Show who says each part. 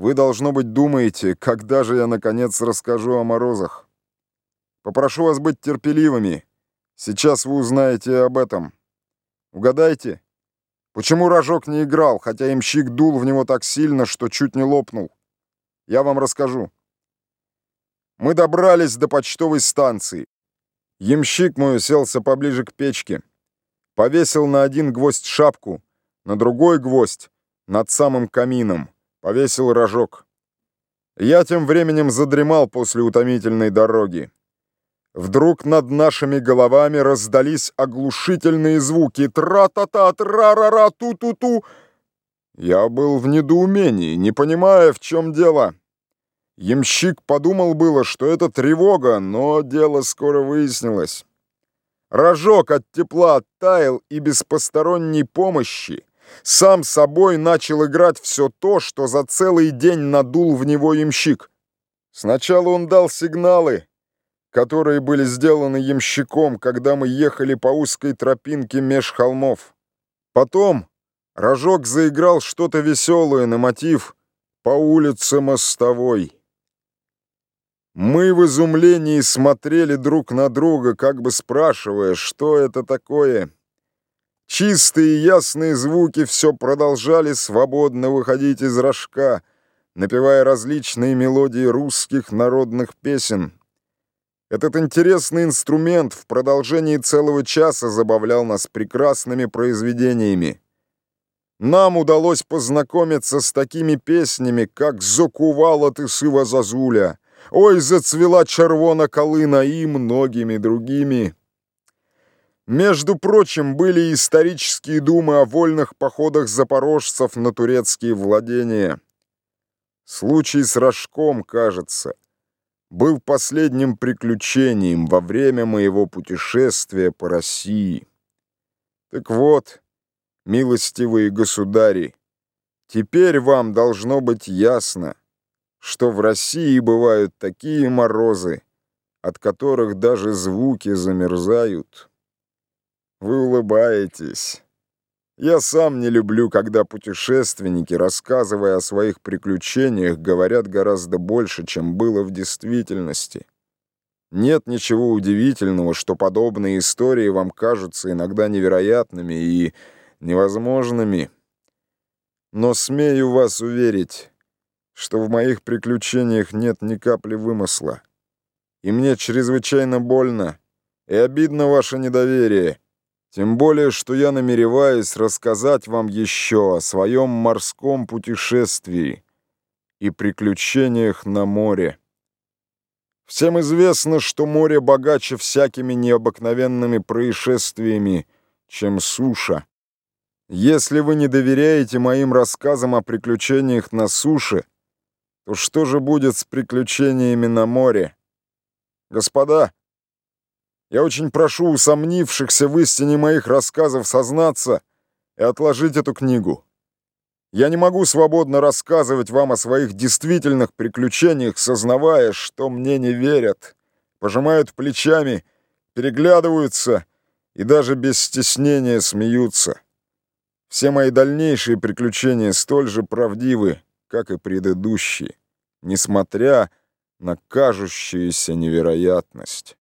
Speaker 1: Вы, должно быть, думаете, когда же я, наконец, расскажу о морозах. Попрошу вас быть терпеливыми. Сейчас вы узнаете об этом. Угадайте, почему рожок не играл, хотя имщик дул в него так сильно, что чуть не лопнул? Я вам расскажу. Мы добрались до почтовой станции. Ямщик мой уселся поближе к печке. Повесил на один гвоздь шапку, на другой гвоздь над самым камином. Повесил рожок. Я тем временем задремал после утомительной дороги. Вдруг над нашими головами раздались оглушительные звуки «Тра-та-та, тра-ра-ра, ту-ту-ту». Я был в недоумении, не понимая, в чем дело. Ямщик подумал было, что это тревога, но дело скоро выяснилось. Рожок от тепла оттаял и без посторонней помощи сам собой начал играть все то, что за целый день надул в него ямщик. Сначала он дал сигналы, которые были сделаны ямщиком, когда мы ехали по узкой тропинке меж холмов. Потом Рожок заиграл что-то веселое на мотив «По улице мостовой». Мы в изумлении смотрели друг на друга, как бы спрашивая, что это такое. Чистые ясные звуки все продолжали свободно выходить из рожка, напевая различные мелодии русских народных песен. Этот интересный инструмент в продолжении целого часа забавлял нас прекрасными произведениями. Нам удалось познакомиться с такими песнями, как «Закувала ты сыва зазуля», Ой, зацвела червона колына и многими другими. Между прочим, были исторические думы о вольных походах запорожцев на турецкие владения. Случай с Рожком, кажется, был последним приключением во время моего путешествия по России. Так вот, милостивые государи, теперь вам должно быть ясно, что в России бывают такие морозы, от которых даже звуки замерзают. Вы улыбаетесь. Я сам не люблю, когда путешественники, рассказывая о своих приключениях, говорят гораздо больше, чем было в действительности. Нет ничего удивительного, что подобные истории вам кажутся иногда невероятными и невозможными. Но смею вас уверить, что в моих приключениях нет ни капли вымысла. И мне чрезвычайно больно и обидно ваше недоверие. Тем более, что я намереваюсь рассказать вам еще о своем морском путешествии и приключениях на море. Всем известно, что море богаче всякими необыкновенными происшествиями, чем суша. Если вы не доверяете моим рассказам о приключениях на суше, то что же будет с приключениями на море? Господа, я очень прошу усомнившихся в истине моих рассказов сознаться и отложить эту книгу. Я не могу свободно рассказывать вам о своих действительных приключениях, сознавая, что мне не верят, пожимают плечами, переглядываются и даже без стеснения смеются. Все мои дальнейшие приключения столь же правдивы, как и предыдущие, несмотря на кажущуюся невероятность.